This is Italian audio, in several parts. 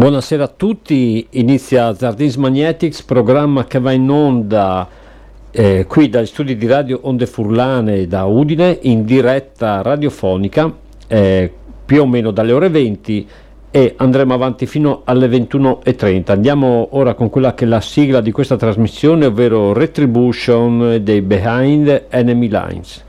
Buonasera a tutti, inizia Zardins Magnetics, programma che va in onda eh, qui dagli studi di radio Onde Furlane da Udine in diretta radiofonica eh, più o meno dalle ore 20 e andremo avanti fino alle 21.30. Andiamo ora con quella che è la sigla di questa trasmissione, ovvero Retribution dei Behind Enemy Lines.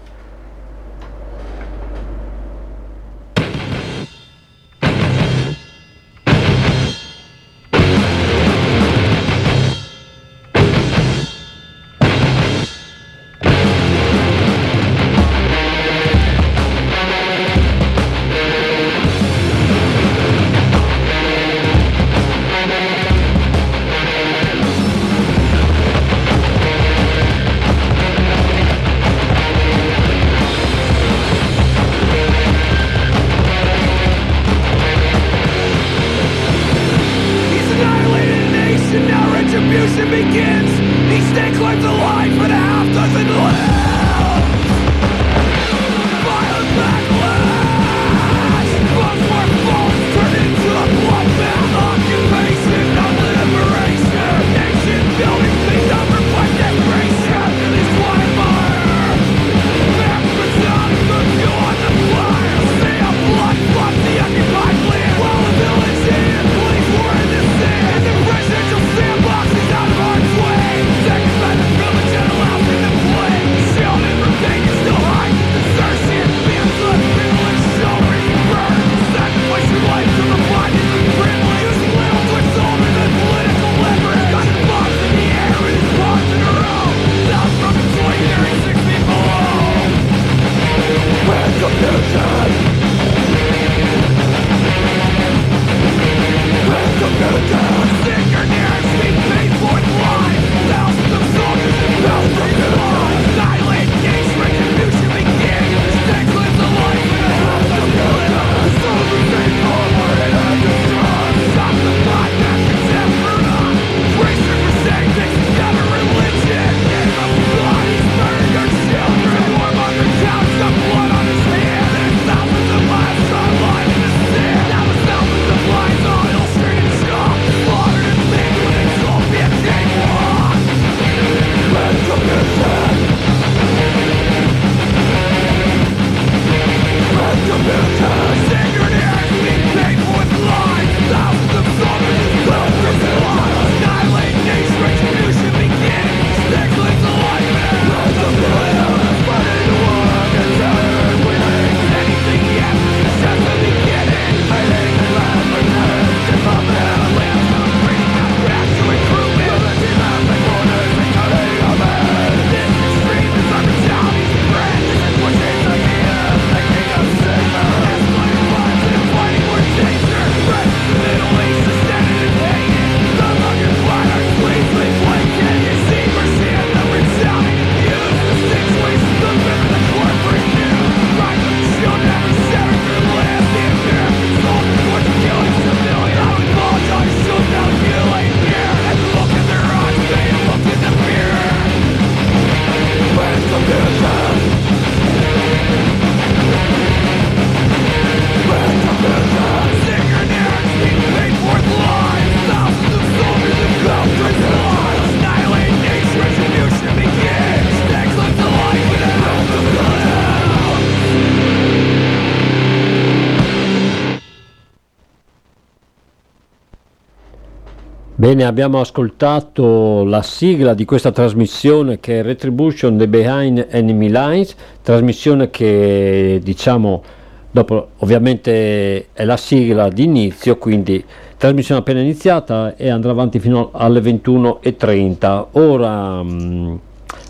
Bene, abbiamo ascoltato la sigla di questa trasmissione che è Retribution The Behind Enemy Lines, trasmissione che diciamo dopo ovviamente è la sigla di inizio, quindi trasmissione appena iniziata e andrà avanti fino alle 21.30. Ora mh, mm,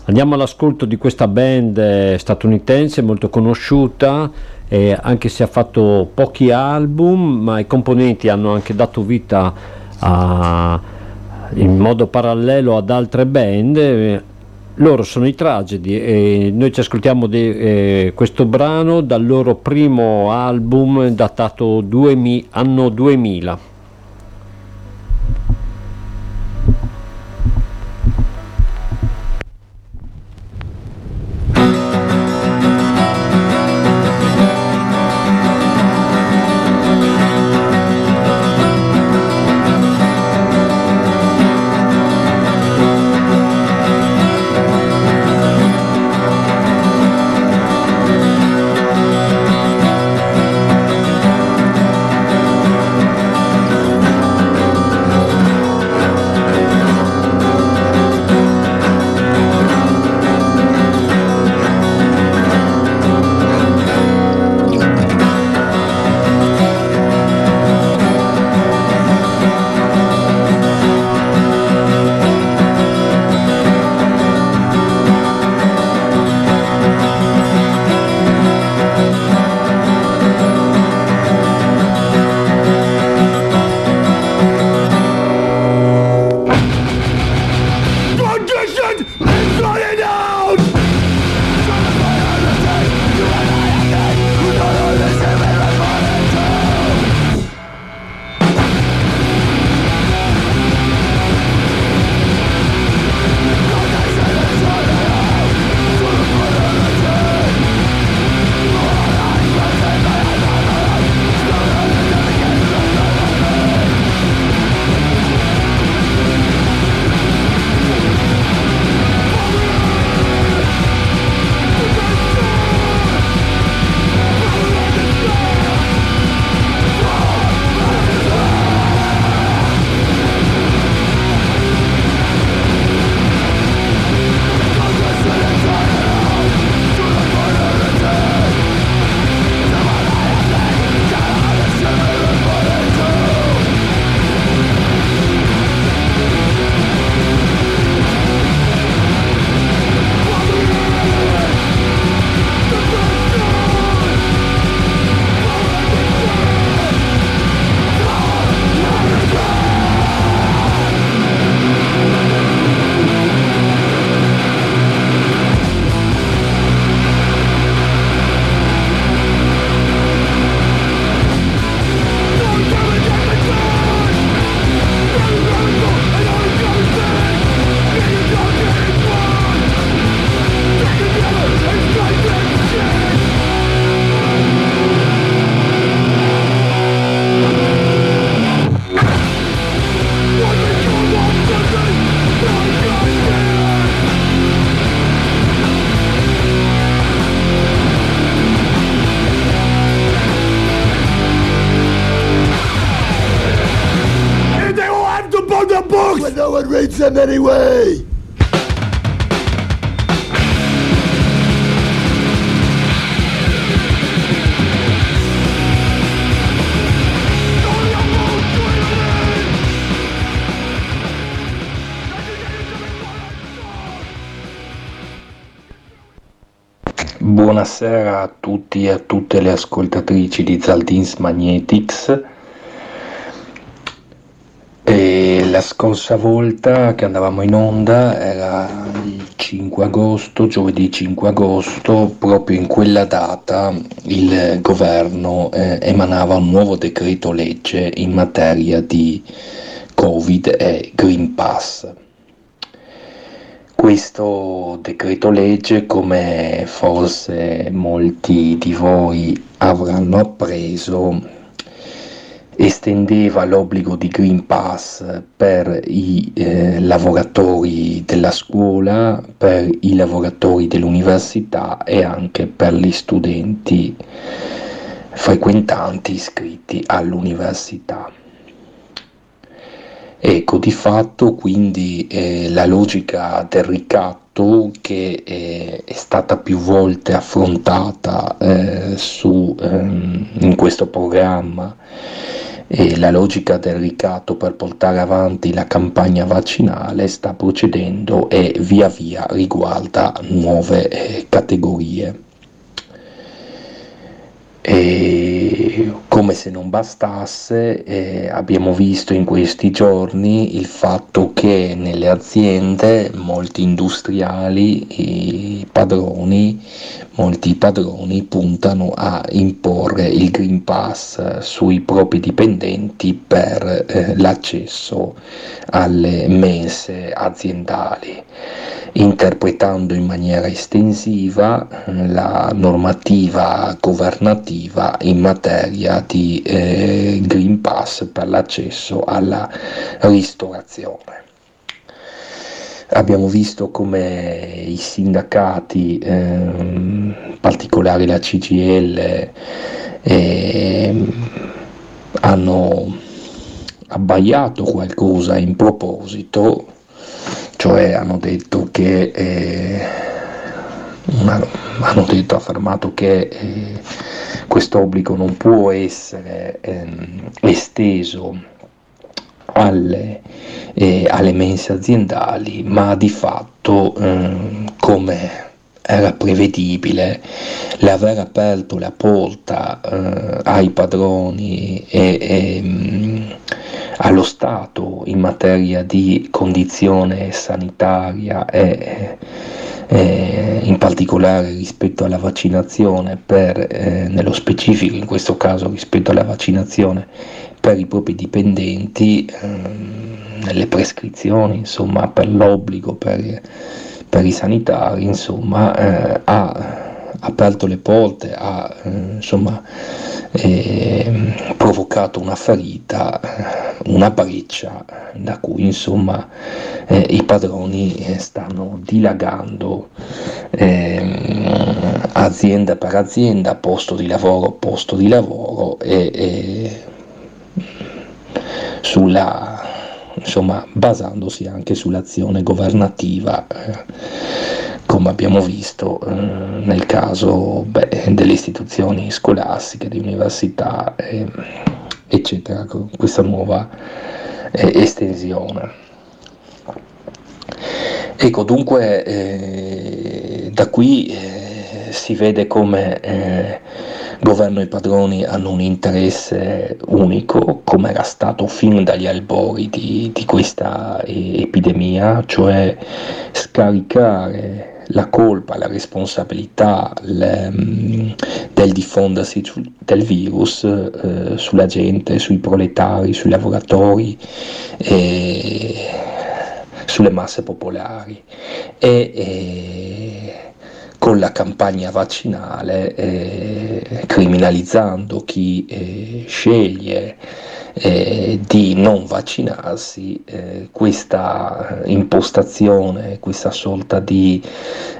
andiamo all'ascolto di questa band statunitense molto conosciuta, eh, anche se ha fatto pochi album, ma i componenti hanno anche dato vita a, in modo parallelo ad altre band. Loro sono i Tragedy e noi ci ascoltiamo di, eh, questo brano dal loro primo album datato 2000, anno 2000. Anyway! Buonasera a tutti e a tutte le ascoltatrici di Zaldins Magnetics. E la scorsa volta che andavamo in onda era il 5 agosto, giovedì 5 agosto, proprio in quella data il governo eh, emanava un nuovo decreto legge in materia di Covid e Green Pass. Questo decreto legge, come forse molti di voi avranno appreso, estendeva l'obbligo di Green Pass per i eh, lavoratori della scuola, per i lavoratori dell'università e anche per gli studenti frequentanti iscritti all'università. Ecco, di fatto quindi eh, la logica del ricatto che eh, è stata più volte affrontata eh, su, ehm, in questo programma, la logica del ricatto per portare avanti la campagna vaccinale sta procedendo e via via riguarda nuove eh, categorie. E come se non bastasse, eh, abbiamo visto in questi giorni il fatto che nelle aziende molti industriali, i padroni, molti padroni puntano a imporre il Green Pass sui propri dipendenti per eh, l'accesso alle mense aziendali. Interpretando in maniera estensiva la normativa governativa in materia di eh, Green Pass per l'accesso alla ristorazione. Abbiamo visto come i sindacati, eh, in particolare la CGL, eh, hanno abbaiato qualcosa in proposito cioè hanno detto che una, hanno detto, affermato che eh, questo obbligo non può essere eh, esteso alle, eh, alle, mense aziendali, ma di fatto ehm, come era prevedibile l'aver aperto la porta eh, ai padroni e, e ehm, allo Stato in materia di condizione sanitaria e, e in particolare rispetto alla vaccinazione per, eh, nello specifico in questo caso rispetto alla vaccinazione per i propri dipendenti ehm, nelle prescrizioni insomma per l'obbligo per, per i sanitari insomma eh, ha aperto le porte ha eh, insomma eh, provocato una ferita, una breccia da cui insomma eh, i padroni eh, stanno dilagando ehm, azienda per azienda, posto di lavoro, posto di lavoro e, e sulla insomma basandosi anche sull'azione governativa eh, come abbiamo visto eh, nel caso beh, delle istituzioni scolastiche, di università, eh, eccetera, con questa nuova eh, estensione. Ecco, dunque eh, da qui eh, si vede come eh, governo e padroni hanno un interesse unico, come era stato fin dagli albori di, di questa epidemia, cioè scaricare la colpa, la responsabilità le, mm, del diffondersi del virus eh, sulla gente, sui proletari, sui lavoratori, eh, sulle masse popolari. E, e con la campagna vaccinale eh, criminalizzando chi eh, sceglie eh, di non vaccinarsi, eh, questa impostazione, questa sorta di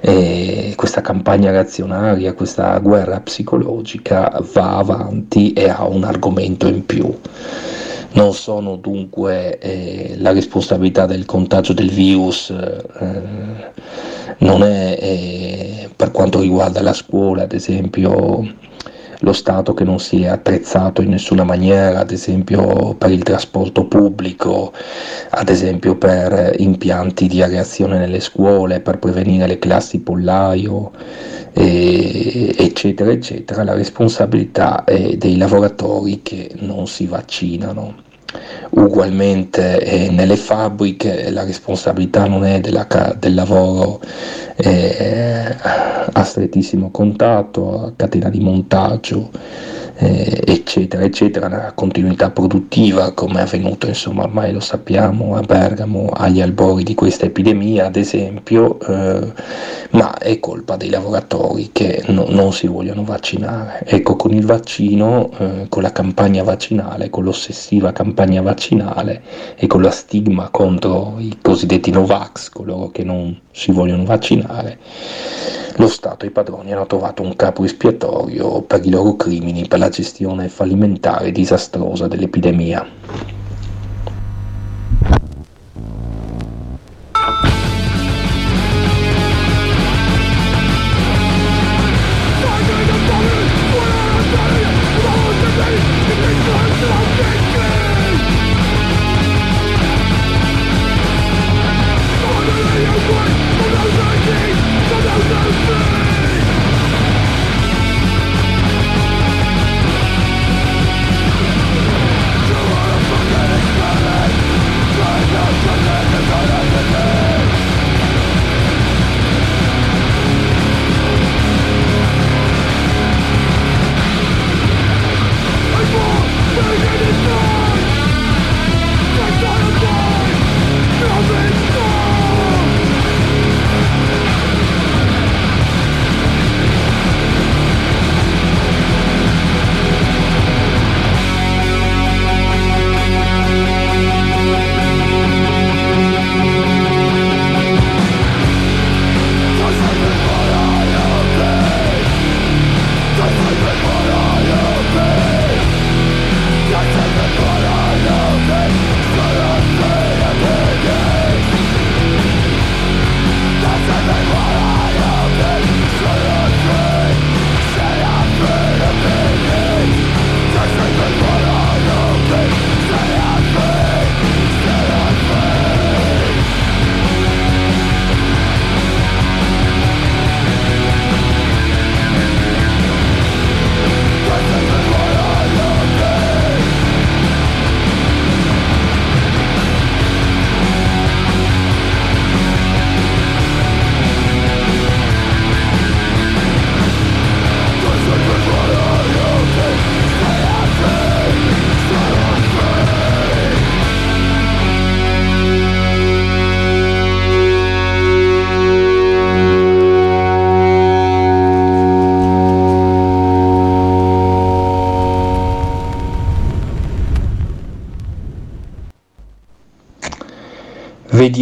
eh, questa campagna reazionaria, questa guerra psicologica va avanti e ha un argomento in più. non sono dunque eh, la responsabilità del contagio del virus, non è eh, per quanto riguarda la scuola, ad esempio, lo Stato che non si è attrezzato in nessuna maniera, ad esempio per il trasporto pubblico, ad esempio per impianti di areazione nelle scuole, per prevenire le classi pollaio, eh, eccetera, eccetera, la responsabilità è dei lavoratori che non si vaccinano. Ugualmente eh, nelle fabbriche la responsabilità non è della, del lavoro eh, a strettissimo contatto, a catena di montaggio, eh, eccetera, eccetera, una continuità produttiva come è avvenuto, insomma, ormai lo sappiamo, a Bergamo, agli albori di questa epidemia, ad esempio, eh, ma è colpa dei lavoratori che no, non si vogliono vaccinare. Ecco, con il vaccino, eh, con la campagna vaccinale, con l'ossessiva campagna vaccinale e con la stigma contro i cosiddetti Novax, coloro che non si vogliono vaccinare, lo Stato e i padroni hanno trovato un capo espiatorio per i loro crimini, per la gestione fallimentare e disastrosa dell'epidemia.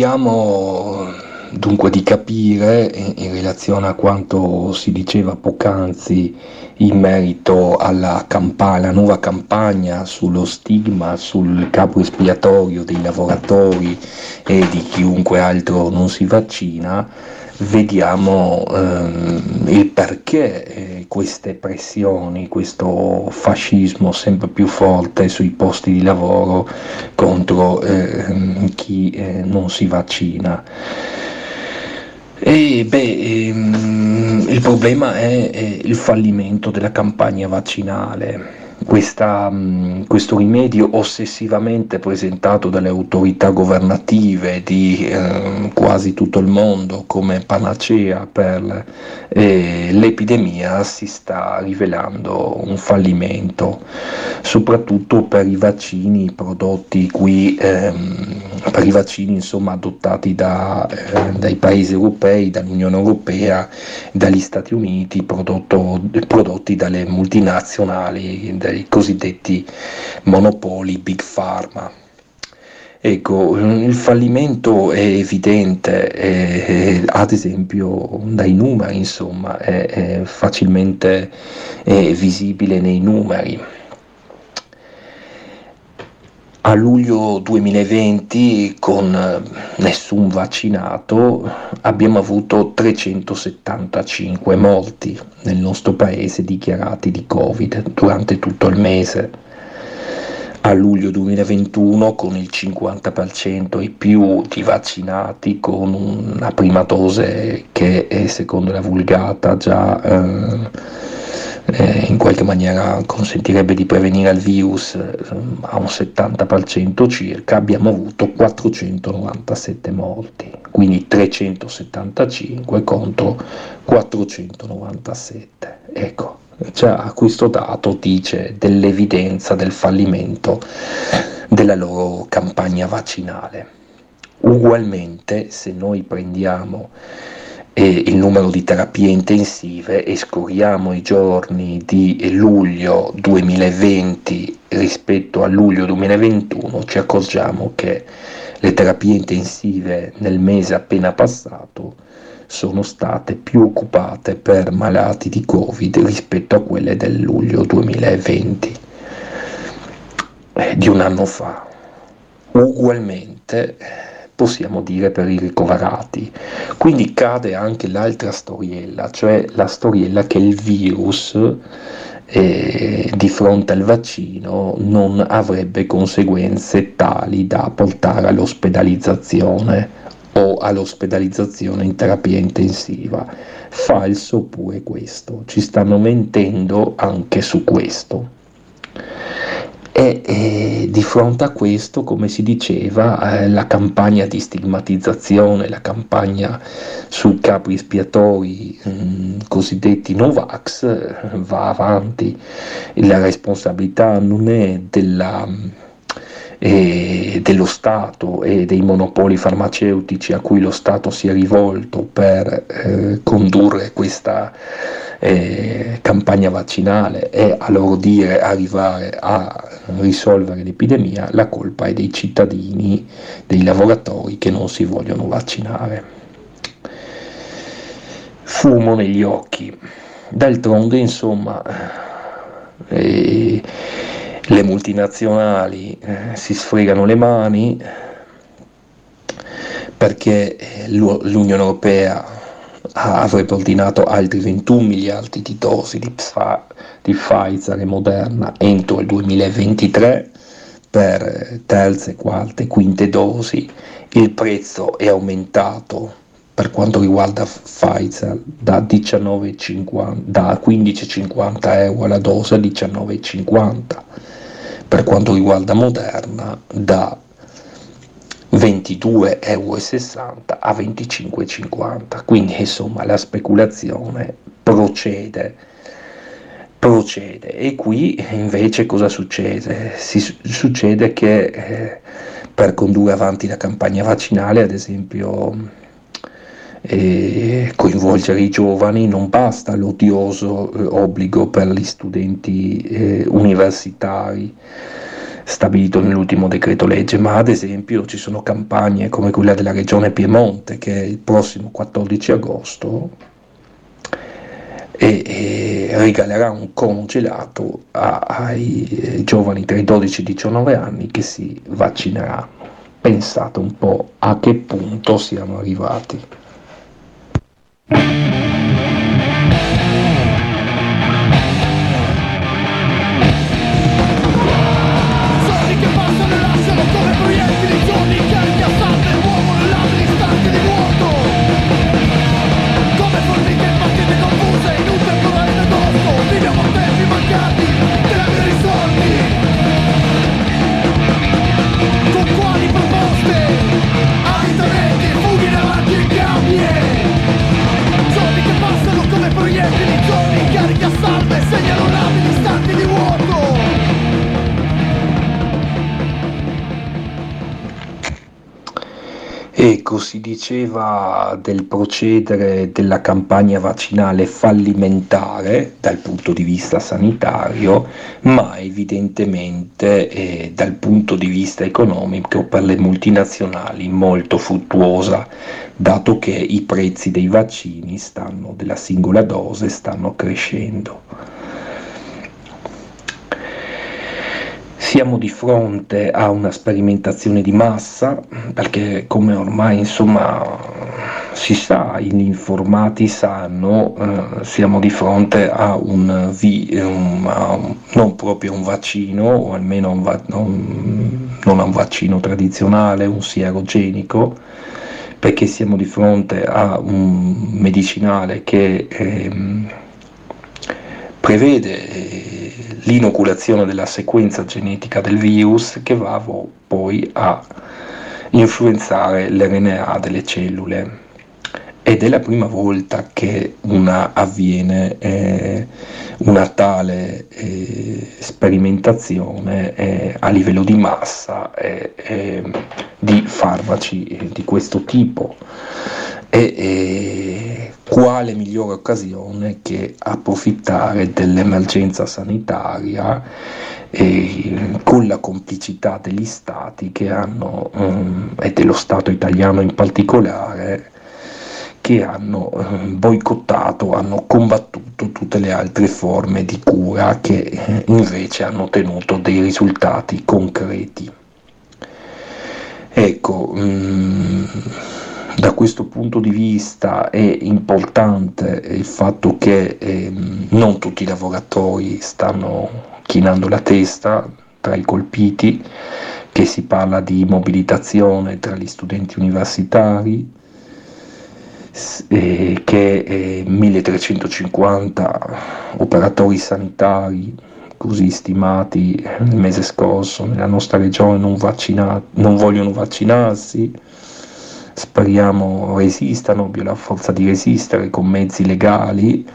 Vediamo dunque di capire in relazione a quanto si diceva poc'anzi in merito alla, campa- alla nuova campagna sullo stigma, sul capo espiatorio dei lavoratori e di chiunque altro non si vaccina, vediamo ehm, il perché eh, queste pressioni, questo fascismo sempre più forte sui posti di lavoro contro eh, chi eh, non si vaccina. E beh, ehm, il problema è, è il fallimento della campagna vaccinale questa, mm, questo rimedio ossessivamente presentato dalle autorità governative di eh, quasi tutto il mondo come panacea per eh, l'epidemia si sta rivelando un fallimento, soprattutto per i vaccini prodotti qui, ehm, per i vaccini insomma, adottati da, eh, dai paesi europei, dall'Unione Europea, dagli Stati Uniti, prodotto, prodotti dalle multinazionali dai cosiddetti monopoli Big Pharma. Ecco, il fallimento è evidente, è, è, ad esempio dai numeri, insomma, è, è facilmente visibile nei numeri. A luglio 2020 con eh, nessun vaccinato abbiamo avuto 375 morti nel nostro paese dichiarati di Covid durante tutto il mese. A luglio 2021 con il 50% e più di vaccinati con una prima dose che è secondo la vulgata già eh, eh, in qualche maniera consentirebbe di prevenire il virus eh, a un 70% circa, abbiamo avuto 497 morti, quindi 375 contro 497. Ecco, già questo dato dice dell'evidenza del fallimento della loro campagna vaccinale. Ugualmente, se noi prendiamo il numero di terapie intensive e scorriamo i giorni di luglio 2020 rispetto a luglio 2021 ci accorgiamo che le terapie intensive nel mese appena passato sono state più occupate per malati di Covid rispetto a quelle del luglio 2020 eh, di un anno fa. Ugualmente possiamo dire per i ricoverati. Quindi cade anche l'altra storiella, cioè la storiella che il virus eh, di fronte al vaccino non avrebbe conseguenze tali da portare all'ospedalizzazione o all'ospedalizzazione in terapia intensiva. Falso pure questo, ci stanno mentendo anche su questo. E, e, di fronte a questo, come si diceva, eh, la campagna di stigmatizzazione, la campagna sui capi espiatori mh, mm, cosiddetti Novax eh, va avanti. La responsabilità non è della, eh, dello Stato e dei monopoli farmaceutici a cui lo Stato si è rivolto per eh, condurre questa eh, campagna vaccinale e a loro dire arrivare a risolvere l'epidemia, la colpa è dei cittadini, dei lavoratori che non si vogliono vaccinare. Fumo negli occhi. D'altronde, insomma, eh, le multinazionali eh, si sfregano le mani perché eh, l'Unione Europea avrebbe ordinato altri 21 miliardi di dosi di, Pfa, di Pfizer e Moderna entro il 2023 per terze, quarte, quinte dosi. Il prezzo è aumentato per quanto riguarda Pfizer da, 19,50, da 15,50 euro alla dose a 19,50, per quanto riguarda Moderna da 22,60 euro a 25,50 quindi insomma la speculazione procede procede e qui invece cosa succede? Si, succede che eh, per condurre avanti la campagna vaccinale ad esempio eh, coinvolgere i giovani non basta l'odioso eh, obbligo per gli studenti eh, universitari stabilito nell'ultimo decreto legge, ma ad esempio ci sono campagne come quella della regione Piemonte che il prossimo 14 agosto e, e regalerà un cono gelato a, ai eh, giovani tra i 12 e i 19 anni che si vaccineranno. Pensate un po' a che punto siamo arrivati. thank you si diceva del procedere della campagna vaccinale fallimentare dal punto di vista sanitario, ma evidentemente eh, dal punto di vista economico per le multinazionali molto fruttuosa, dato che i prezzi dei vaccini stanno, della singola dose stanno crescendo. Siamo di fronte a una sperimentazione di massa, perché come ormai insomma si sa, gli informati sanno, eh, siamo di fronte a un, vi, un, a un, non proprio un vaccino, o almeno un va, non, non a un vaccino tradizionale, un sierogenico, perché siamo di fronte a un medicinale che eh, prevede eh, l'inoculazione della sequenza genetica del virus che va poi a influenzare l'RNA delle cellule ed è la prima volta che una, avviene eh, una tale eh, sperimentazione eh, a livello di massa di farmaci eh, di questo tipo. E quale migliore occasione che approfittare dell'emergenza sanitaria eh, con la complicità degli stati che hanno, um, e dello Stato italiano in particolare, che hanno eh, boicottato, hanno combattuto tutte le altre forme di cura che eh, invece hanno ottenuto dei risultati concreti. Ecco, mm, da questo punto di vista è importante il fatto che eh, non tutti i lavoratori stanno chinando la testa tra i colpiti, che si parla di mobilitazione tra gli studenti universitari, eh, che eh, 1350 operatori sanitari così stimati nel mese scorso nella nostra regione non, vaccina- non vogliono vaccinarsi. Speriamo resistano, abbiano la forza di resistere con mezzi legali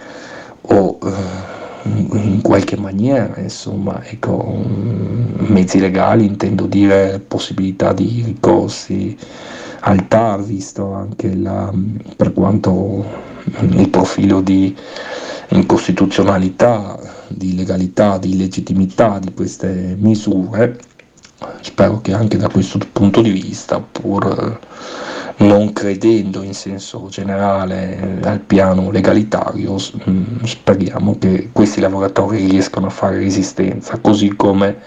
o eh, in qualche maniera, insomma, ecco, mezzi legali intendo dire possibilità di ricorsi al TAR, visto anche la, per quanto il profilo di incostituzionalità, di legalità, di legittimità di queste misure, spero che anche da questo punto di vista, pur non credendo in senso generale al piano legalitario, speriamo che questi lavoratori riescano a fare resistenza, così come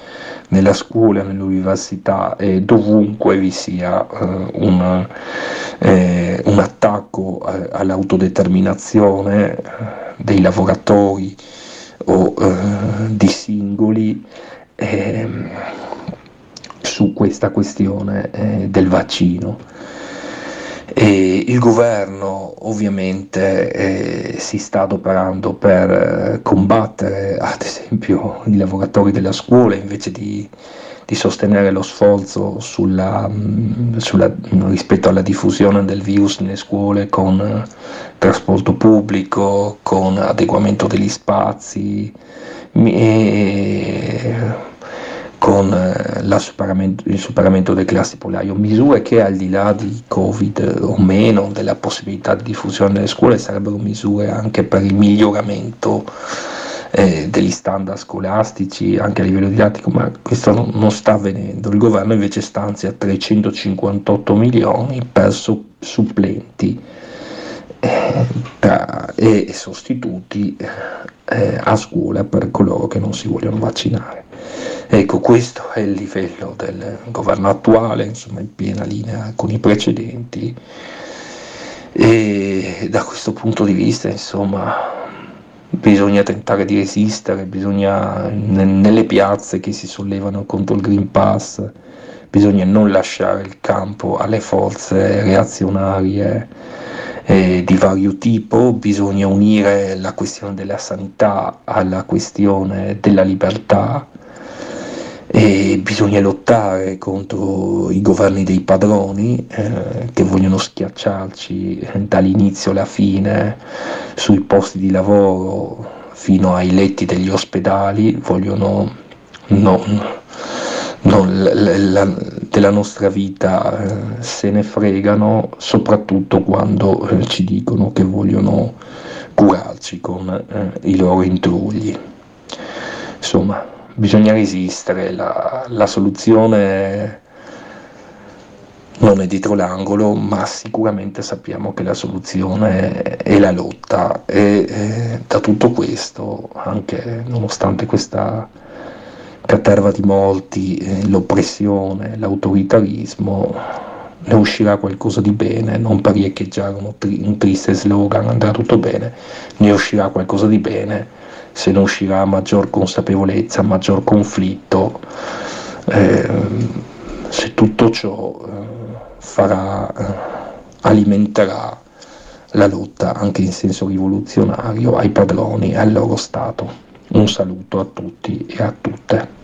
nella scuola, nell'università e dovunque vi sia eh, un, eh, un, attacco eh, all'autodeterminazione eh, dei lavoratori o eh, di singoli ehm, su questa questione eh, del vaccino. E il governo ovviamente eh, si sta adoperando per eh, combattere ad esempio i lavoratori della scuola invece di, di sostenere lo sforzo sulla, mm, sulla, rispetto alla diffusione del virus nelle scuole con eh, trasporto pubblico, con adeguamento degli spazi. E, con eh, superamento, il superamento del classe polaio, misure che al di là di Covid o meno della possibilità di diffusione nelle scuole sarebbero misure anche per il miglioramento eh, degli standard scolastici anche a livello didattico, ma questo non, non sta avvenendo. Il governo invece stanzia 358 milioni per su, supplenti eh, e sostituti eh, a scuola per coloro che non si vogliono vaccinare. Ecco, questo è il livello del governo attuale, insomma in piena linea con i precedenti e da questo punto di vista, insomma, bisogna tentare di resistere, bisogna nelle piazze che si sollevano contro il Green Pass, bisogna non lasciare il campo alle forze reazionarie eh, di vario tipo, bisogna unire la questione della sanità alla questione della libertà. E bisogna lottare contro i governi dei padroni eh, che vogliono schiacciarci dall'inizio alla fine sui posti di lavoro fino ai letti degli ospedali, vogliono non, non, la, la, della nostra vita eh, se ne fregano, soprattutto quando eh, ci dicono che vogliono curarci con eh, i loro intrugli. Insomma, bisogna resistere, la, la soluzione non è dietro l'angolo, ma sicuramente sappiamo che la soluzione è la lotta e, e da tutto questo, anche nonostante questa caterva di molti, eh, l'oppressione, l'autoritarismo, ne uscirà qualcosa di bene, non per riecheggiare un, tri- un triste slogan, andrà tutto bene, ne uscirà qualcosa di bene, se ne uscirà maggior consapevolezza, maggior conflitto, eh, se tutto ciò eh, farà, eh, alimenterà la lotta anche in senso rivoluzionario ai padroni e al loro Stato. Un saluto a tutti e a tutte.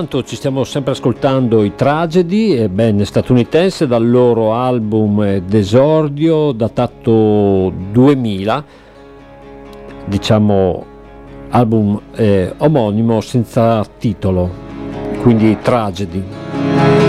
Intanto ci stiamo sempre ascoltando i Tragedy, band statunitense dal loro album d'esordio datato 2000, diciamo album eh, omonimo senza titolo, quindi Tragedy.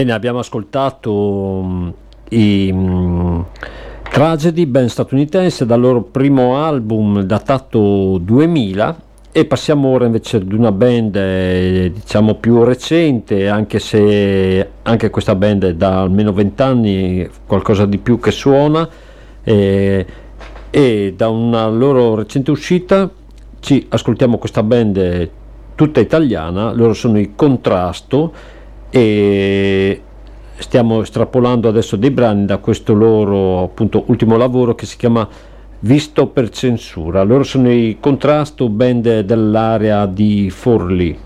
Bene, abbiamo ascoltato i um, Tragedy, band statunitense, dal loro primo album datato 2000 e passiamo ora invece ad una band eh, diciamo più recente, anche se anche questa band è da almeno 20 anni, qualcosa di più che suona eh, e da una loro recente uscita ci ascoltiamo questa band tutta italiana, loro sono i Contrasto e stiamo estrapolando adesso dei brani da questo loro appunto ultimo lavoro che si chiama Visto per censura. Loro sono i contrasto band dell'area di Forlì.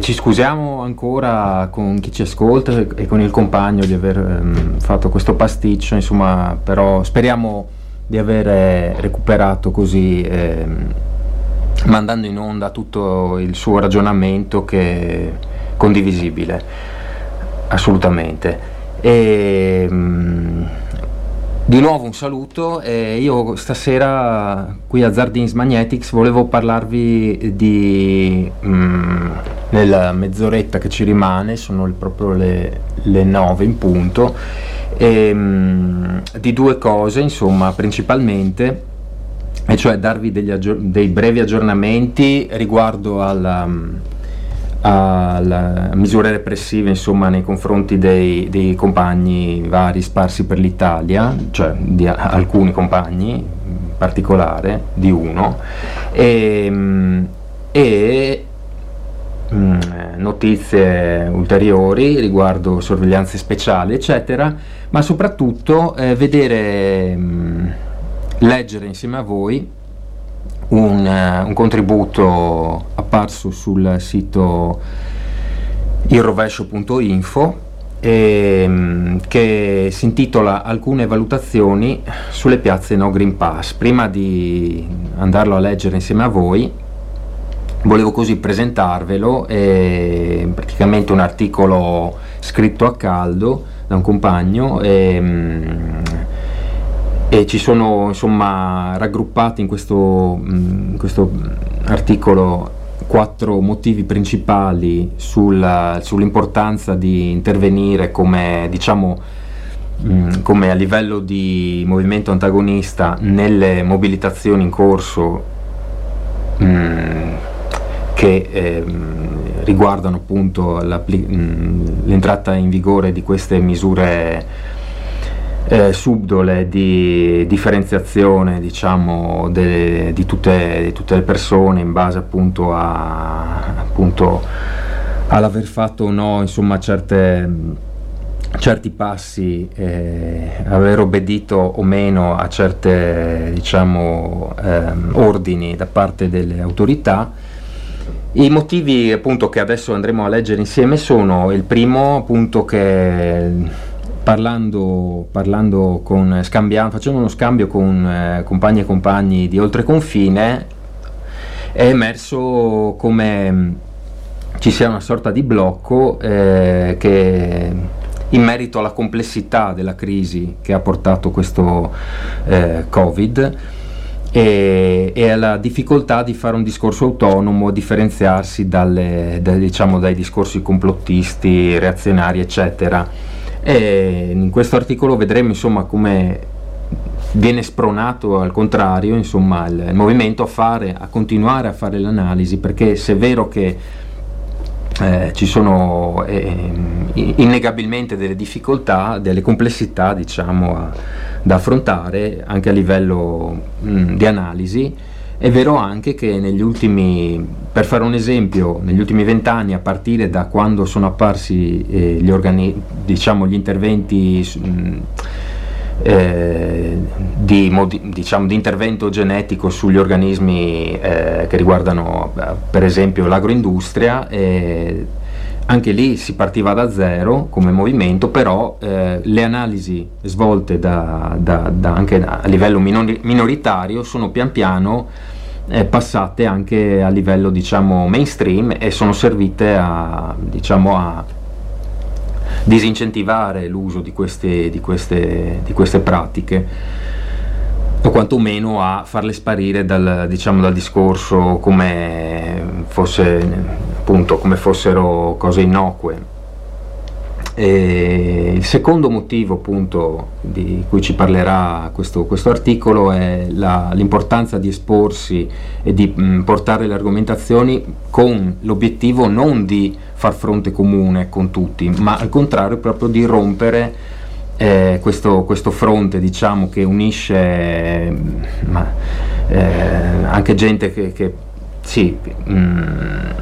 Ci scusiamo ancora con chi ci ascolta e con il compagno di aver um, fatto questo pasticcio, insomma, però speriamo di aver recuperato così, eh, mandando in onda tutto il suo ragionamento che è condivisibile, assolutamente. E, um, di nuovo un saluto, eh, io stasera qui a Zardins Magnetics volevo parlarvi di, mm, nella mezz'oretta che ci rimane, sono proprio le, le 9 in punto, e, mm, di due cose, insomma, principalmente e cioè darvi aggior- dei brevi aggiornamenti riguardo alla, alle misure repressive insomma, nei confronti dei, dei, compagni vari sparsi per l'Italia, cioè di a- alcuni compagni in particolare, di uno, e, e mh, notizie ulteriori riguardo sorveglianze speciali, eccetera, ma soprattutto eh, vedere, mh, leggere insieme a voi un, uh, un contributo apparso sul sito ilrovescio.info ehm, che si intitola Alcune valutazioni sulle piazze no Green Pass. Prima di andarlo a leggere insieme a voi, volevo così presentarvelo, è praticamente un articolo scritto a caldo da un compagno. Ehm, e ci sono insomma raggruppati in questo, mm, in questo articolo quattro motivi principali sulla, sull'importanza di intervenire come diciamo mm, come a livello di movimento antagonista nelle mobilitazioni in corso mh, mm, che eh, riguardano appunto l'entrata in vigore di queste misure eh, subdole di differenziazione diciamo, de, di, tutte, di, tutte, le persone in base appunto, a, appunto all'aver fatto o no insomma, certe, certi passi, eh, aver obbedito o meno a certe diciamo, eh, ordini da parte delle autorità. I motivi appunto che adesso andremo a leggere insieme sono il primo appunto che parlando, parlando con, facendo uno scambio con eh, compagni e compagni di oltreconfine, è emerso come mm, ci sia una sorta di blocco eh, che in merito alla complessità della crisi che ha portato questo eh, Covid e, e, alla difficoltà di fare un discorso autonomo, differenziarsi dalle, da, diciamo, dai discorsi complottisti, reazionari, eccetera e in questo articolo vedremo insomma come viene spronato al contrario insomma, il, il movimento a, fare, a continuare a fare l'analisi perché se è vero che eh, ci sono eh, innegabilmente delle difficoltà, delle complessità diciamo, a, da affrontare anche a livello mh, di analisi è vero anche che negli ultimi, per fare un esempio, negli ultimi vent'anni, a partire da quando sono apparsi eh, gli, organi- diciamo, gli interventi mh, eh, di, modi- diciamo, di, intervento genetico sugli organismi eh, che riguardano per esempio l'agroindustria, eh, anche lì si partiva da zero come movimento, però eh, le analisi svolte da, da, da anche a livello minori- minoritario sono pian piano eh, passate anche a livello diciamo mainstream e sono servite a, diciamo, a disincentivare l'uso di queste, di queste, di queste pratiche o quantomeno a farle sparire dal, diciamo, dal discorso come, fosse, appunto, come fossero cose innocue. E il secondo motivo appunto di cui ci parlerà questo, questo articolo è la, l'importanza di esporsi e di mh, portare le argomentazioni con l'obiettivo non di far fronte comune con tutti, ma al contrario proprio di rompere eh, questo, questo, fronte diciamo, che unisce ma, eh, anche gente che, che sì, mh,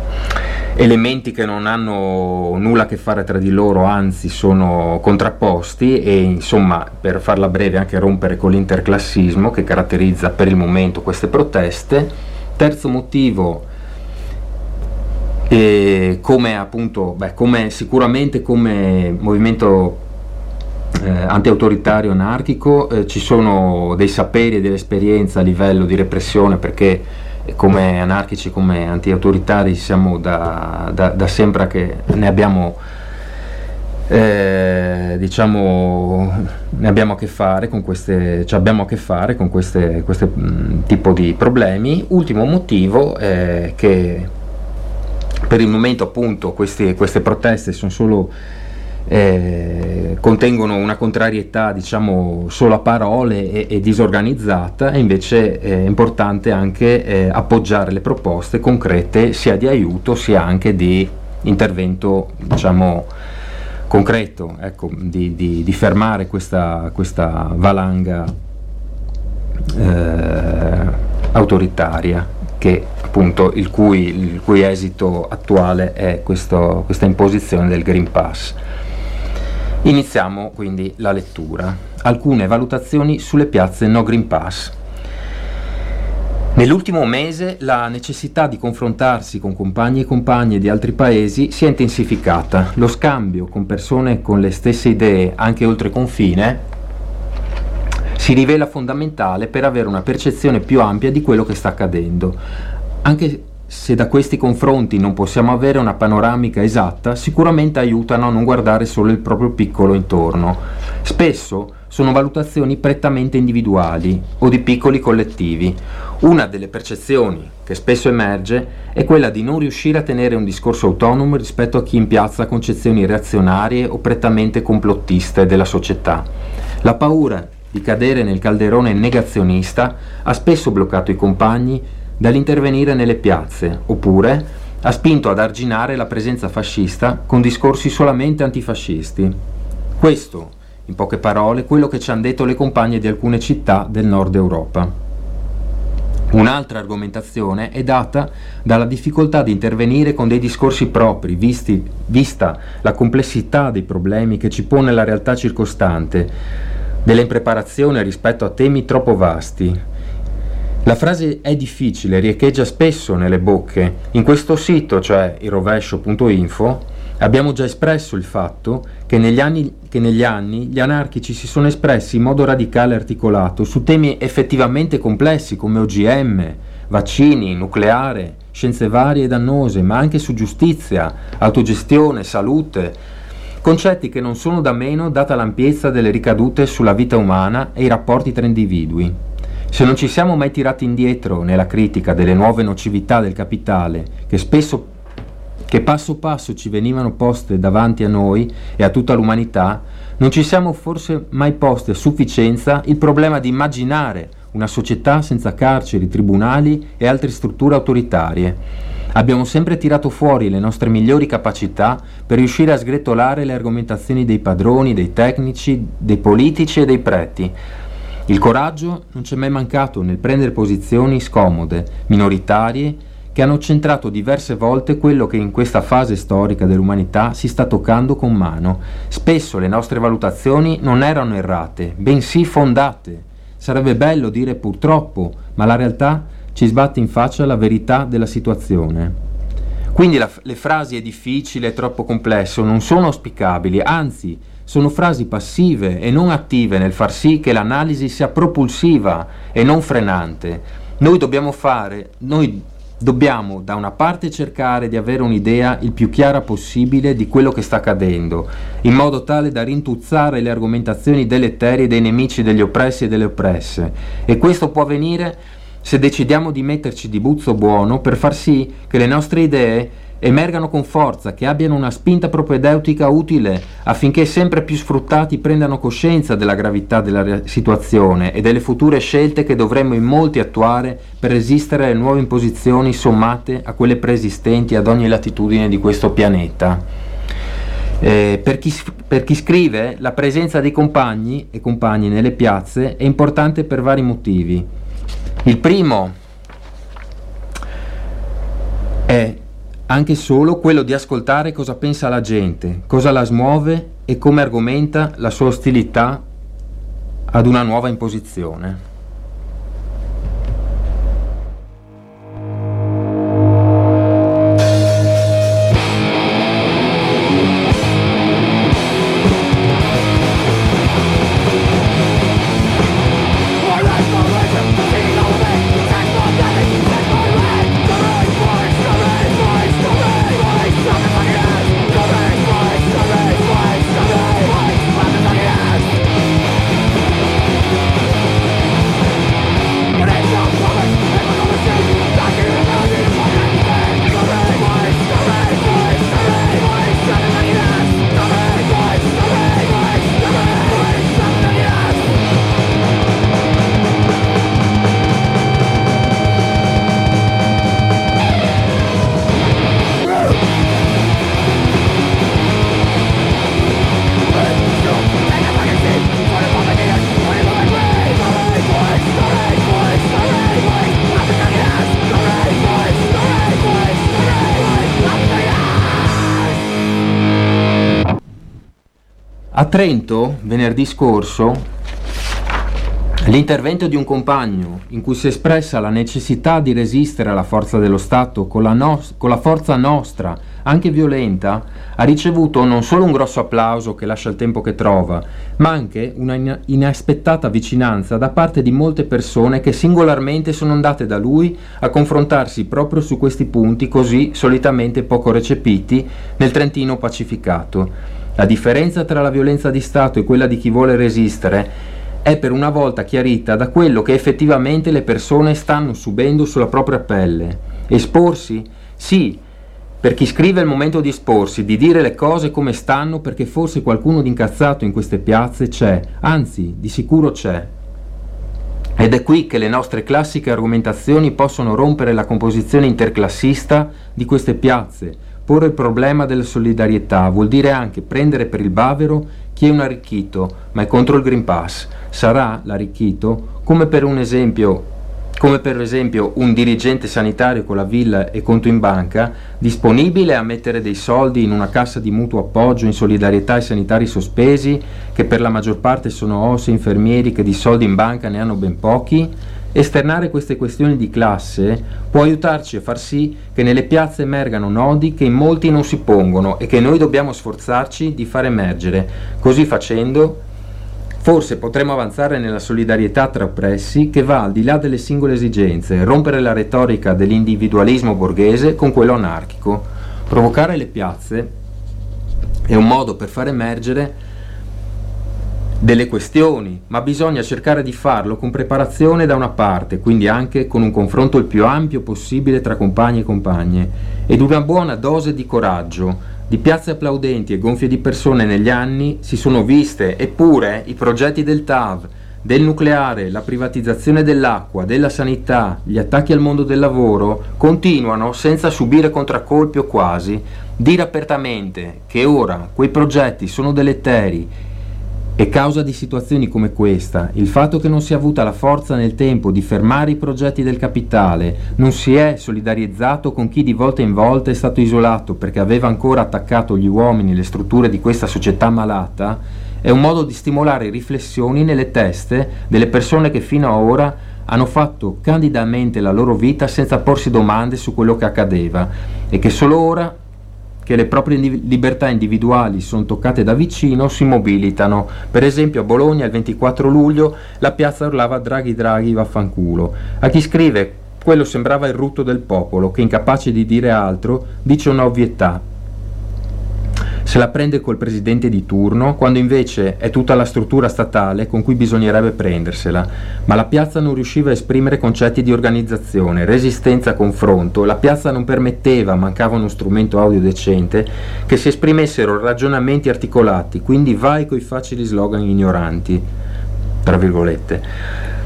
elementi che non hanno nulla a che fare tra di loro, anzi sono contrapposti e insomma per farla breve anche rompere con l'interclassismo che caratterizza per il momento queste proteste. Terzo motivo, eh, come appunto, beh, come, sicuramente come movimento eh, anti-autoritario anarchico eh, ci sono dei saperi e dell'esperienza a livello di repressione perché come anarchici, come anti-autoritari siamo da, da, da, sempre che ne abbiamo eh, diciamo ne abbiamo a che fare con queste cioè abbiamo a che fare con queste, queste mh, tipo di problemi. Ultimo motivo è che per il momento appunto queste, queste proteste sono solo eh, contengono una contrarietà diciamo solo a parole e, e disorganizzata e invece è importante anche eh, appoggiare le proposte concrete sia di aiuto sia anche di intervento diciamo concreto ecco, di, di, di, fermare questa, questa valanga eh, autoritaria che appunto il cui, il cui esito attuale è questo, questa imposizione del Green Pass. Iniziamo quindi la lettura. Alcune valutazioni sulle piazze no Green Pass. Nell'ultimo mese la necessità di confrontarsi con compagni e compagne di altri paesi si è intensificata. Lo scambio con persone con le stesse idee anche oltre confine si rivela fondamentale per avere una percezione più ampia di quello che sta accadendo. Anche se da questi confronti non possiamo avere una panoramica esatta, sicuramente aiutano a non guardare solo il proprio piccolo intorno. Spesso sono valutazioni prettamente individuali o di piccoli collettivi. Una delle percezioni che spesso emerge è quella di non riuscire a tenere un discorso autonomo rispetto a chi impiazza concezioni reazionarie o prettamente complottiste della società. La paura di cadere nel calderone negazionista ha spesso bloccato i compagni dall'intervenire nelle piazze, oppure ha spinto ad arginare la presenza fascista con discorsi solamente antifascisti. Questo, in poche parole, quello che ci hanno detto le compagne di alcune città del nord Europa. Un'altra argomentazione è data dalla difficoltà di intervenire con dei discorsi propri, visti, vista la complessità dei problemi che ci pone la realtà circostante, dell'impreparazione rispetto a temi troppo vasti, la frase è difficile, riecheggia spesso nelle bocche. In questo sito, cioè il rovescio.info, abbiamo già espresso il fatto che negli, anni, che negli anni gli anarchici si sono espressi in modo radicale e articolato su temi effettivamente complessi come OGM, vaccini, nucleare, scienze varie e dannose, ma anche su giustizia, autogestione, salute, concetti che non sono da meno data l'ampiezza delle ricadute sulla vita umana e i rapporti tra individui. Se non ci siamo mai tirati indietro nella critica delle nuove nocività del capitale, che spesso che passo passo ci venivano poste davanti a noi e a tutta l'umanità, non ci siamo forse mai posti a sufficienza il problema di immaginare una società senza carceri, tribunali e altre strutture autoritarie. Abbiamo sempre tirato fuori le nostre migliori capacità per riuscire a sgretolare le argomentazioni dei padroni, dei tecnici, dei politici e dei preti, il coraggio non ci è mai mancato nel prendere posizioni scomode, minoritarie, che hanno centrato diverse volte quello che in questa fase storica dell'umanità si sta toccando con mano. Spesso le nostre valutazioni non erano errate, bensì fondate. Sarebbe bello dire purtroppo, ma la realtà ci sbatte in faccia la verità della situazione. Quindi la, le frasi è difficile, è troppo complesso, non sono auspicabili, anzi sono frasi passive e non attive nel far sì che l'analisi sia propulsiva e non frenante. Noi dobbiamo fare, noi dobbiamo da una parte cercare di avere un'idea il più chiara possibile di quello che sta accadendo, in modo tale da rintuzzare le argomentazioni deleterie dei nemici degli oppressi e delle oppresse. E questo può avvenire se decidiamo di metterci di buzzo buono per far sì che le nostre idee emergano con forza, che abbiano una spinta propedeutica utile affinché sempre più sfruttati prendano coscienza della gravità della situazione e delle future scelte che dovremmo in molti attuare per resistere alle nuove imposizioni sommate a quelle preesistenti ad ogni latitudine di questo pianeta. Eh, per, chi, per, chi, scrive, la presenza dei compagni e compagni nelle piazze è importante per vari motivi. Il primo è anche solo quello di ascoltare cosa pensa la gente, cosa la smuove e come argomenta la sua ostilità ad una nuova imposizione. Trento, venerdì scorso, l'intervento di un compagno in cui si è espressa la necessità di resistere alla forza dello Stato con la, no- con la forza nostra, anche violenta, ha ricevuto non solo un grosso applauso che lascia il tempo che trova, ma anche una in- inaspettata vicinanza da parte di molte persone che singolarmente sono andate da lui a confrontarsi proprio su questi punti così solitamente poco recepiti nel Trentino pacificato. La differenza tra la violenza di Stato e quella di chi vuole resistere è per una volta chiarita da quello che effettivamente le persone stanno subendo sulla propria pelle. Esporsi? Sì, per chi scrive è il momento di esporsi, di dire le cose come stanno perché forse qualcuno di incazzato in queste piazze c'è, anzi, di sicuro c'è. Ed è qui che le nostre classiche argomentazioni possono rompere la composizione interclassista di queste piazze, Porre il problema della solidarietà vuol dire anche prendere per il bavero chi è un arricchito, ma è contro il Green Pass. Sarà l'arricchito? Come per un esempio come per esempio un dirigente sanitario con la villa e conto in banca, disponibile a mettere dei soldi in una cassa di mutuo appoggio in solidarietà ai sanitari sospesi, che per la maggior parte sono osse infermieri che di soldi in banca ne hanno ben pochi? Esternare queste questioni di classe può aiutarci a far sì che nelle piazze emergano nodi che in molti non si pongono e che noi dobbiamo sforzarci di far emergere. Così facendo, forse potremo avanzare nella solidarietà tra oppressi che va al di là delle singole esigenze, rompere la retorica dell'individualismo borghese con quello anarchico. Provocare le piazze è un modo per far emergere delle questioni, ma bisogna cercare di farlo con preparazione da una parte, quindi anche con un confronto il più ampio possibile tra compagni e compagne, ed una buona dose di coraggio. Di piazze applaudenti e gonfie di persone negli anni si sono viste, eppure i progetti del TAV, del nucleare, la privatizzazione dell'acqua, della sanità, gli attacchi al mondo del lavoro continuano senza subire contraccolpi o quasi, dire apertamente che ora quei progetti sono deleteri e causa di situazioni come questa, il fatto che non si è avuta la forza nel tempo di fermare i progetti del capitale, non si è solidarizzato con chi di volta in volta è stato isolato perché aveva ancora attaccato gli uomini e le strutture di questa società malata, è un modo di stimolare riflessioni nelle teste delle persone che fino ad ora hanno fatto candidamente la loro vita senza porsi domande su quello che accadeva e che solo ora che le proprie libertà individuali sono toccate da vicino si mobilitano. Per esempio a Bologna il 24 luglio la piazza urlava Draghi Draghi vaffanculo. A chi scrive quello sembrava il rutto del popolo che incapace di dire altro dice un'ovvietà se la prende col presidente di turno, quando invece è tutta la struttura statale con cui bisognerebbe prendersela. Ma la piazza non riusciva a esprimere concetti di organizzazione, resistenza, confronto. La piazza non permetteva, mancava uno strumento audio decente, che si esprimessero ragionamenti articolati, quindi vai coi facili slogan ignoranti. Tra virgolette.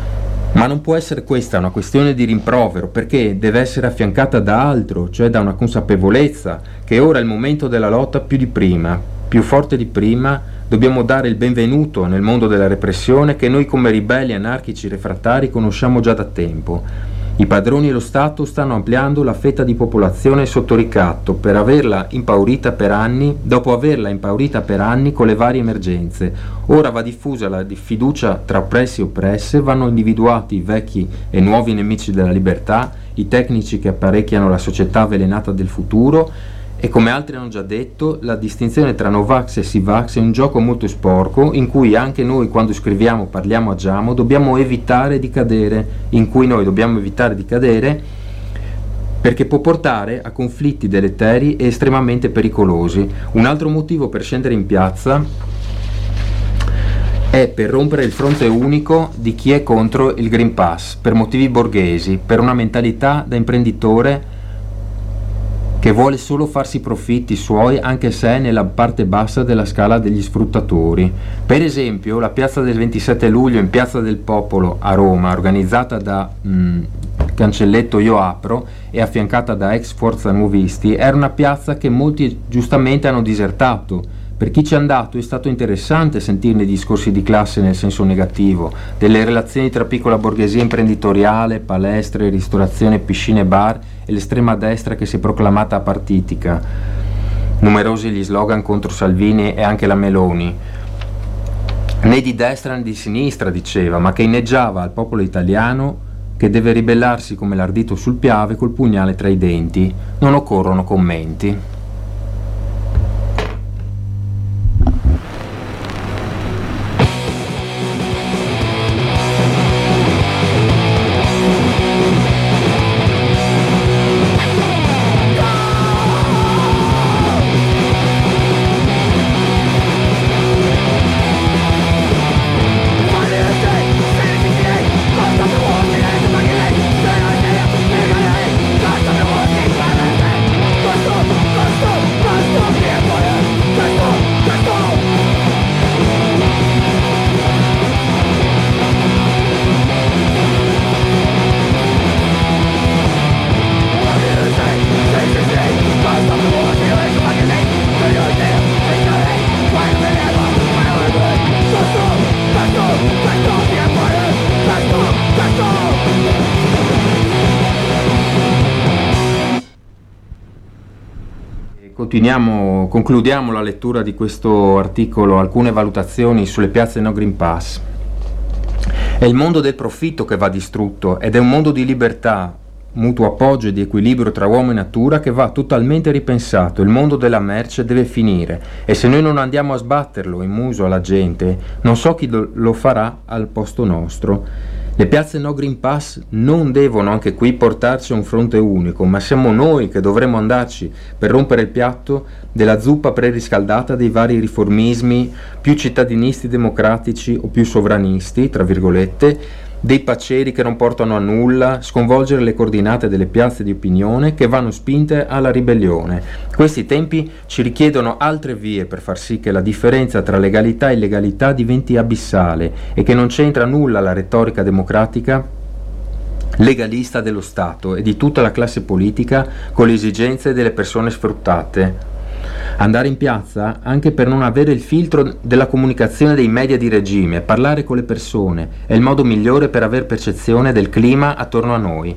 Ma non può essere questa una questione di rimprovero, perché deve essere affiancata da altro, cioè da una consapevolezza che ora è il momento della lotta più di prima, più forte di prima, dobbiamo dare il benvenuto nel mondo della repressione che noi come ribelli anarchici refrattari conosciamo già da tempo i padroni e lo Stato stanno ampliando la fetta di popolazione sotto ricatto per averla impaurita per anni, dopo averla impaurita per anni con le varie emergenze. Ora va diffusa la fiducia tra oppressi e oppresse, vanno individuati i vecchi e nuovi nemici della libertà, i tecnici che apparecchiano la società avvelenata del futuro e come altri hanno già detto, la distinzione tra Novax e Sivax è un gioco molto sporco in cui anche noi quando scriviamo, parliamo, agiamo, dobbiamo evitare di cadere, in cui noi dobbiamo evitare di cadere perché può portare a conflitti deleteri e estremamente pericolosi. Un altro motivo per scendere in piazza è per rompere il fronte unico di chi è contro il Green Pass, per motivi borghesi, per una mentalità da imprenditore che vuole solo farsi profitti suoi anche se è nella parte bassa della scala degli sfruttatori. Per esempio, la piazza del 27 luglio in Piazza del Popolo a Roma, organizzata da mh, mm, Cancelletto Io Apro e affiancata da ex Forza Nuovisti, era una piazza che molti giustamente hanno disertato per chi ci è andato è stato interessante sentirne discorsi di classe nel senso negativo, delle relazioni tra piccola borghesia imprenditoriale, palestre, ristorazione, piscine, bar e l'estrema destra che si è proclamata apartitica. Numerosi gli slogan contro Salvini e anche la Meloni. né di destra né di sinistra, diceva, ma che inneggiava al popolo italiano che deve ribellarsi come l'ardito sul piave col pugnale tra i denti. Non occorrono commenti. Concludiamo la lettura di questo articolo, alcune valutazioni sulle piazze no Green Pass. È il mondo del profitto che va distrutto ed è un mondo di libertà, mutuo appoggio e di equilibrio tra uomo e natura che va totalmente ripensato. Il mondo della merce deve finire e se noi non andiamo a sbatterlo in muso alla gente, non so chi lo farà al posto nostro. Le piazze no Green Pass non devono anche qui portarci a un fronte unico, ma siamo noi che dovremmo andarci per rompere il piatto della zuppa preriscaldata dei vari riformismi più cittadinisti democratici o più sovranisti, tra virgolette, dei paceri che non portano a nulla, sconvolgere le coordinate delle piazze di opinione che vanno spinte alla ribellione. Questi tempi ci richiedono altre vie per far sì che la differenza tra legalità e illegalità diventi abissale e che non c'entra nulla la retorica democratica legalista dello Stato e di tutta la classe politica con le esigenze delle persone sfruttate andare in piazza anche per non avere il filtro della comunicazione dei media di regime, parlare con le persone, è il modo migliore per aver percezione del clima attorno a noi.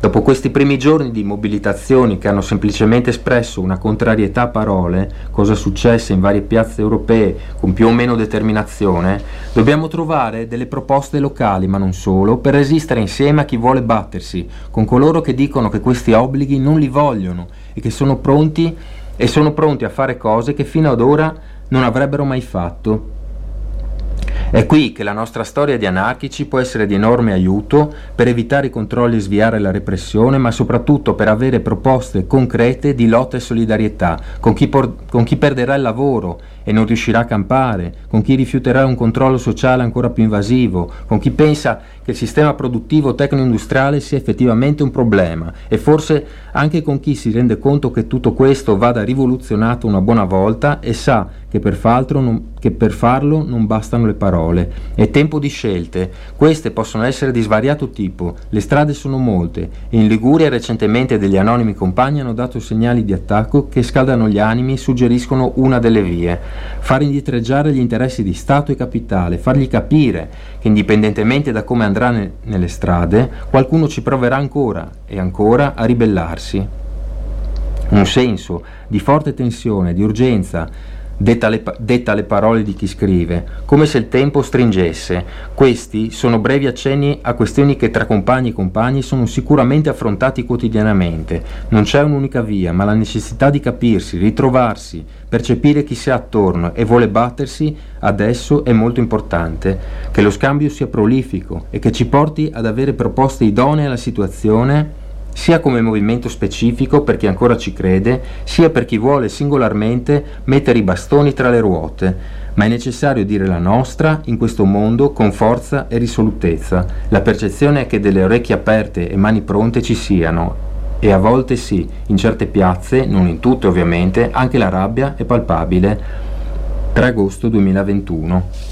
Dopo questi primi giorni di mobilitazioni che hanno semplicemente espresso una contrarietà a parole, cosa successe in varie piazze europee con più o meno determinazione, dobbiamo trovare delle proposte locali, ma non solo, per resistere insieme a chi vuole battersi, con coloro che dicono che questi obblighi non li vogliono e che sono pronti e sono pronti a fare cose che fino ad ora non avrebbero mai fatto. È qui che la nostra storia di anarchici può essere di enorme aiuto per evitare i controlli e sviare la repressione, ma soprattutto per avere proposte concrete di lotta e solidarietà con chi, por- con chi perderà il lavoro e non riuscirà a campare, con chi rifiuterà un controllo sociale ancora più invasivo, con chi pensa che il sistema produttivo tecno-industriale sia effettivamente un problema e forse anche con chi si rende conto che tutto questo vada rivoluzionato una buona volta e sa che per, non, che per, farlo non bastano le parole. È tempo di scelte, queste possono essere di svariato tipo, le strade sono molte. E in Liguria recentemente degli anonimi compagni hanno dato segnali di attacco che scaldano gli animi e suggeriscono una delle vie, far indietreggiare gli interessi di Stato e capitale, fargli capire che indipendentemente da come andrà ne- nelle strade, qualcuno ci proverà ancora e ancora a ribellarsi. Un senso di forte tensione, di urgenza, detta le, detta le parole di chi scrive, come se il tempo stringesse. Questi sono brevi accenni a questioni che tra compagni e compagni sono sicuramente affrontati quotidianamente. Non c'è un'unica via, ma la necessità di capirsi, ritrovarsi, percepire chi si ha attorno e vuole battersi adesso è molto importante. Che lo scambio sia prolifico e che ci porti ad avere proposte idonee alla situazione sia come movimento specifico per chi ancora ci crede, sia per chi vuole singolarmente mettere i bastoni tra le ruote, ma è necessario dire la nostra in questo mondo con forza e risolutezza. La percezione è che delle orecchie aperte e mani pronte ci siano, e a volte sì, in certe piazze, non in tutte ovviamente, anche la rabbia è palpabile. 3 agosto 2021.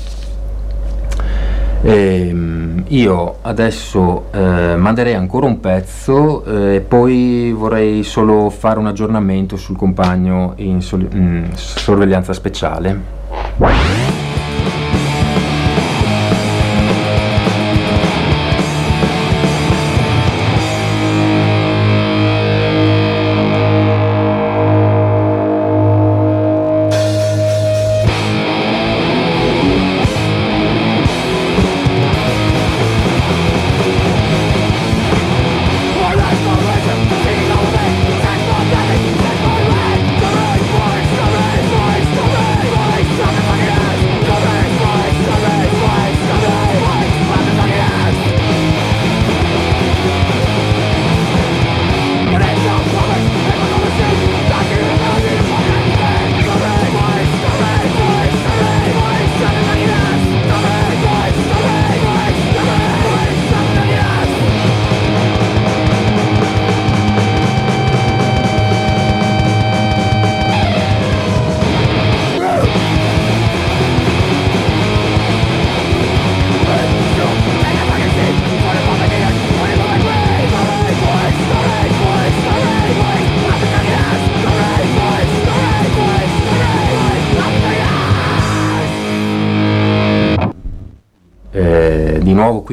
Ehm, io adesso eh, manderei ancora un pezzo eh, e poi vorrei solo fare un aggiornamento sul compagno in, in sorveglianza speciale.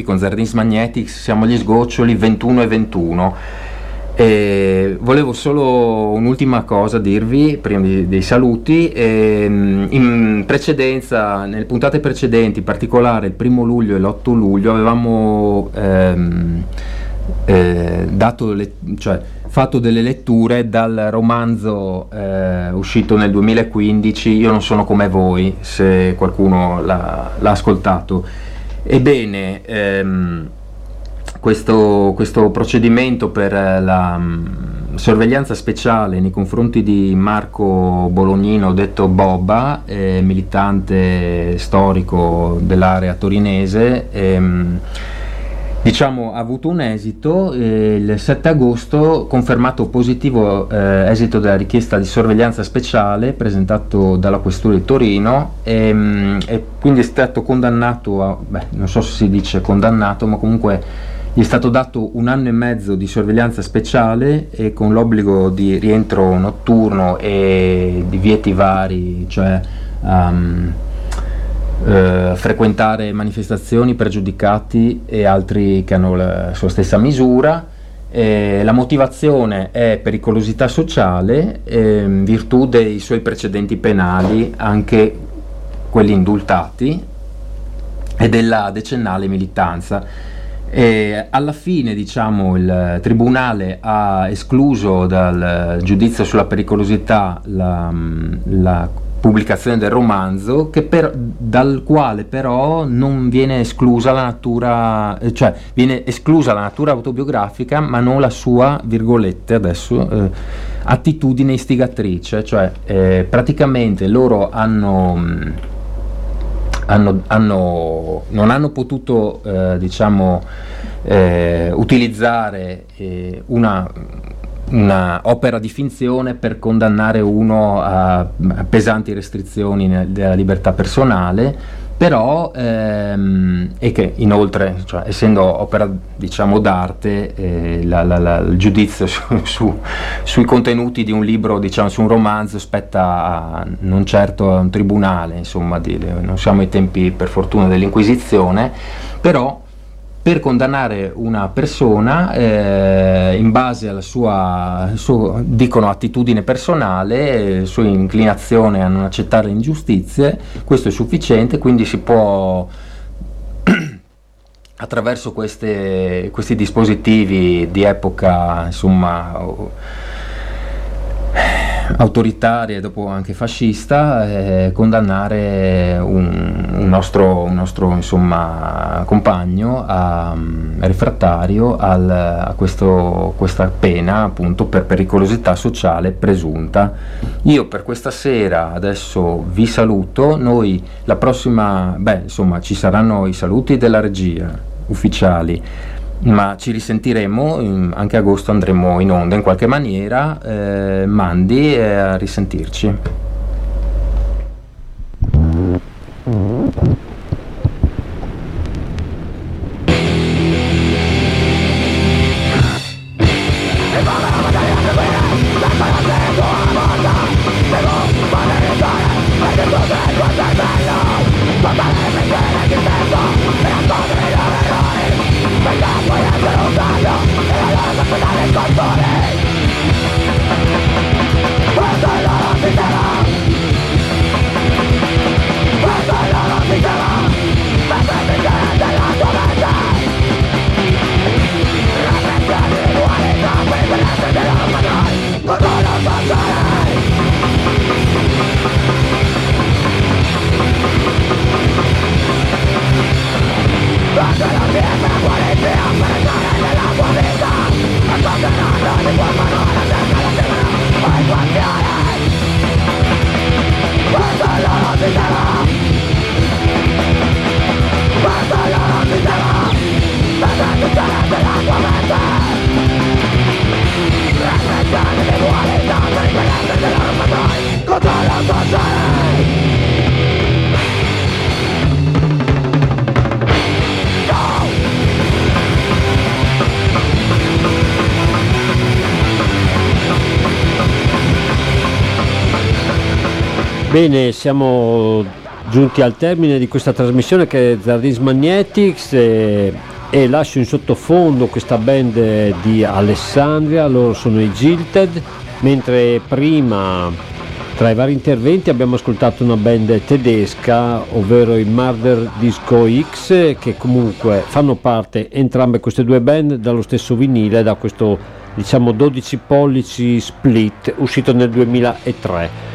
Con Zardins Magnetics, siamo agli sgoccioli 21 e 21. E volevo solo un'ultima cosa dirvi prima di, dei saluti. E, ehm, in precedenza, nelle puntate precedenti, in particolare il primo luglio e l'8 luglio, avevamo ehm, eh, le, cioè, fatto delle letture dal romanzo eh, uscito nel 2015 Io non sono come voi, se qualcuno l'ha, l'ha ascoltato. Ebbene, ehm, questo, questo, procedimento per la um, sorveglianza speciale nei confronti di Marco Bolognino, detto Bobba, eh, militante storico dell'area torinese, ehm, diciamo, ha avuto un esito, eh, il 7 agosto confermato positivo eh, esito della richiesta di sorveglianza speciale presentato dalla Questura di Torino e, ehm, e quindi è stato condannato, a, beh, non so se si dice condannato, ma comunque gli è stato dato un anno e mezzo di sorveglianza speciale e con l'obbligo di rientro notturno e divieti vari, cioè um, eh, frequentare manifestazioni, pregiudicati e altri che hanno la sua stessa misura. Eh, la motivazione è pericolosità sociale eh, in virtù dei suoi precedenti penali, anche quelli indultati, e della decennale militanza. E alla fine diciamo, il Tribunale ha escluso dal giudizio sulla pericolosità la, la pubblicazione del romanzo, per, dal quale però non viene esclusa la natura, eh, cioè viene esclusa la natura autobiografica, ma non la sua, virgolette adesso, eh, attitudine istigatrice, cioè eh, praticamente loro hanno, hanno, hanno, non hanno potuto, eh, diciamo, eh, utilizzare eh, una una opera di finzione per condannare uno a pesanti restrizioni della libertà personale, però ehm, e che inoltre, cioè, essendo opera diciamo d'arte, eh, la, la, la, il giudizio su, su, sui contenuti di un libro, diciamo su un romanzo, spetta a, non certo a un tribunale, insomma, di, non siamo ai tempi per fortuna dell'Inquisizione, però per condannare una persona eh, in base alla sua, sua, dicono, attitudine personale, eh, sua inclinazione a non accettare ingiustizie, questo è sufficiente, quindi si può attraverso queste, questi dispositivi di epoca, insomma, autoritaria e dopo anche fascista eh, condannare un, un, nostro, un nostro insomma, compagno a, um, refrattario al, a questo, questa pena appunto per pericolosità sociale presunta. Io per questa sera adesso vi saluto, noi la prossima, beh insomma ci saranno i saluti della regia ufficiali ma ci risentiremo, anche agosto andremo in onda in qualche maniera, eh, mandi e a risentirci. Bene, siamo giunti al termine di questa trasmissione che è Zardis Magnetics e, e lascio in sottofondo questa band di Alessandria, loro sono i Gilted, mentre prima tra i vari interventi abbiamo ascoltato una band tedesca, ovvero i Murder Disco X, che comunque fanno parte entrambe queste due band dallo stesso vinile, da questo diciamo 12 pollici split uscito nel 2003.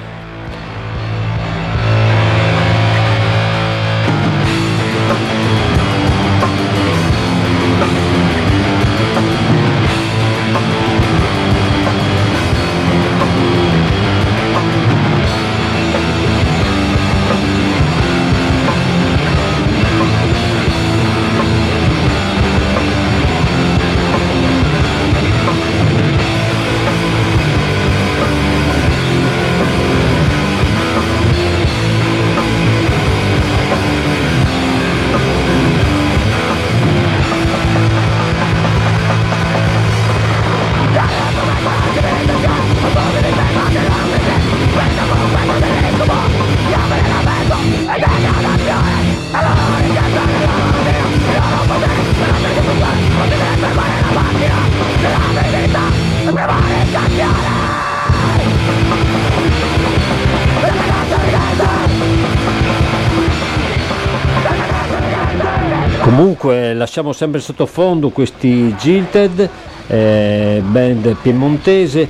Lasciamo sempre sottofondo questi Gilted, eh, band piemontese,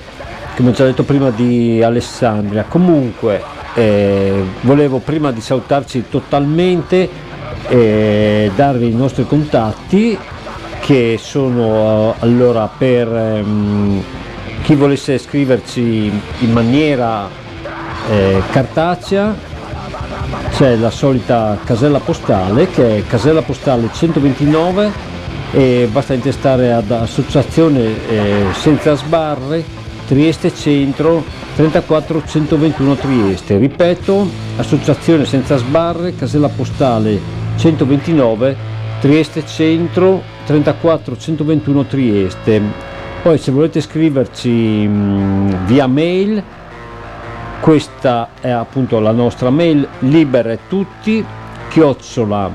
come ho già detto prima di Alessandria. Comunque eh, volevo prima di salutarci totalmente eh, darvi i nostri contatti che sono allora per ehm, chi volesse scriverci in maniera eh, cartacea c'è la solita casella postale che è casella postale 129 e basta intestare ad associazione eh, senza sbarre Trieste Centro 34 121 Trieste. Ripeto associazione senza sbarre casella postale 129 Trieste Centro 34 121 Trieste. Poi se volete scriverci mh, mm, via mail questa è appunto la nostra mail libere tutti chiocciola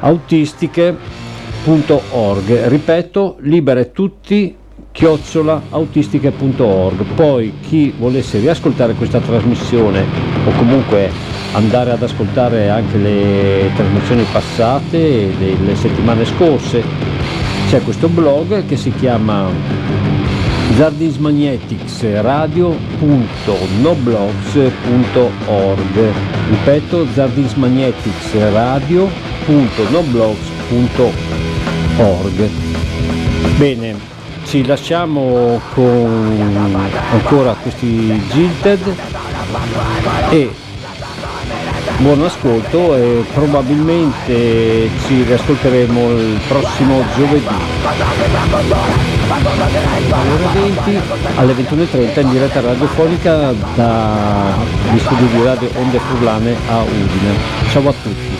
autistiche.org ripeto libere tutti chiocciola autistiche.org poi chi volesse riascoltare questa trasmissione o comunque andare ad ascoltare anche le trasmissioni passate delle settimane scorse c'è questo blog che si chiama zardinsmagneticsradio.noblogs.org ripeto zardinsmagneticsradio.noblogs.org bene ci lasciamo con ancora questi Gilted e buon ascolto e probabilmente ci riascolteremo il prossimo giovedì. Alle 20 alle 21.30 in diretta radiofonica dagli studi di radio Onde Furlane a Udine. Ciao a tutti